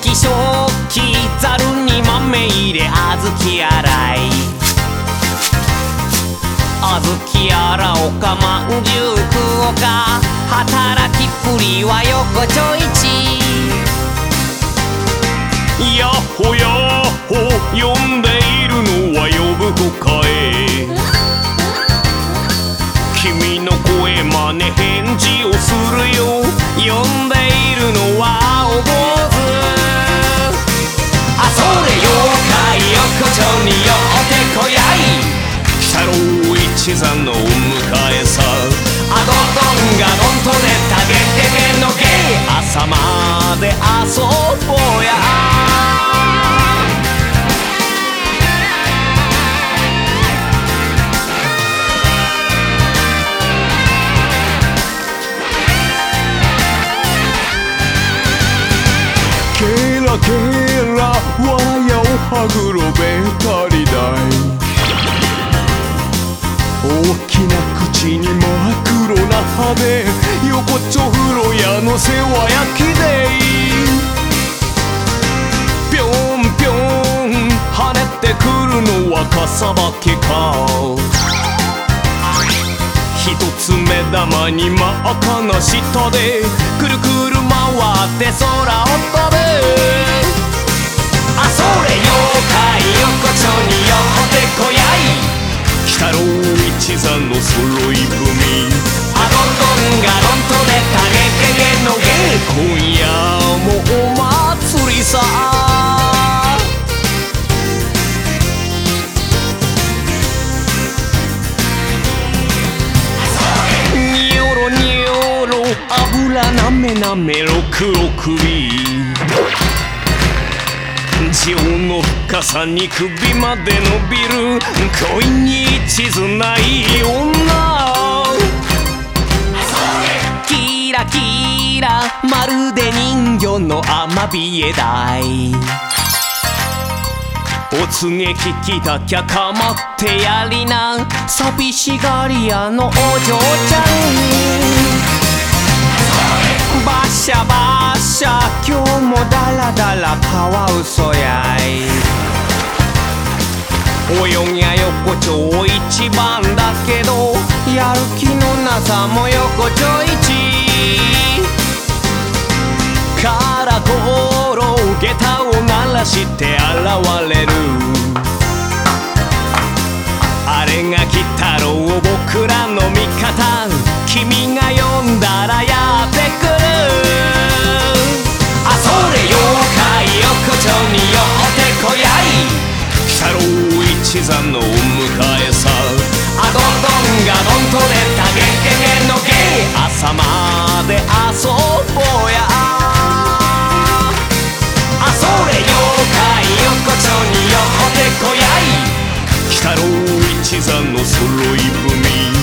器食器ざるに豆入れあずき洗い。あずき洗おかまんじゅう食おか。働きっぷりは横ちょいちやっほやっほ呼んでいるのは呼ぶ子かえ。郎一きな口に真っ黒な歯で横っちょ風呂屋の世話焼きでぴょんぴょん跳ねてくるのはかさばけか一つ目玉に真っ赤な舌でくるくる回って空を飛ぶあそれ妖怪横丁によってこやい。北郎一座の揃い踏み。あどんどんがどんとでたげけげのげ今夜もお祭りさ。にょろにょろ油なめなめろ黒首。情の深さに首まで伸びる恋に一途ない。女キラキラまるで人魚のアマビエだい。お告げ聞きだきゃかまってやりな。寂しがり屋のお嬢ちゃんバシャバシャ。ダラダラカワウソやい。泳ぎゃ横丁一番だけどやる気のなさも横丁一。からころ下駄を鳴らして現れる。あれが来たろう僕ら死産のお迎えさ。あどんどんがどんとれたげけんのけ朝まで遊ぼうや。あそれ妖怪横丁によおてこやい。鬼太郎一座の揃い踏み。